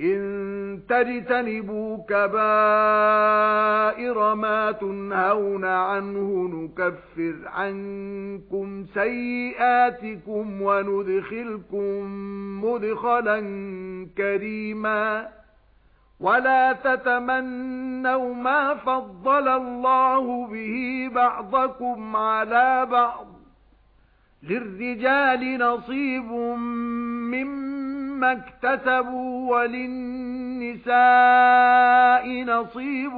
إن تجتنبوا كبائر ما تنهون عنه نكفر عنكم سيئاتكم وندخلكم مدخلا كريما ولا تتمنوا ما فضل الله به بعضكم على بعض للرجال نصيب مما اكتسبوا وللنساء نصيب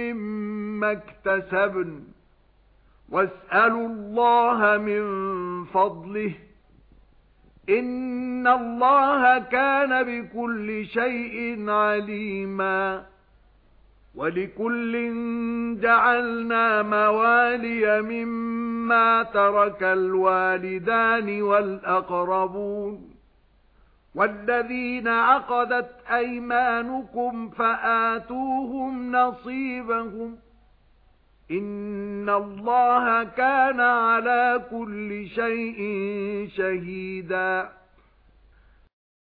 مما اكتسبن. واسألوا الله من فضله. إن الله كان بكل شيء عليما. وَلِكُلٍّ جَعَلْنَا مَوَالِيَ مِمَّا تَرَكَ الْوَالِدَانِ وَالْأَقْرَبُونَ. وَالَّذِينَ عَقَدَتْ أَيْمَانُكُمْ فَآتُوهُمْ نَصِيبَهُمْ إِنَّ اللَّهَ كَانَ عَلَى كُلِّ شَيْءٍ شَهِيدًا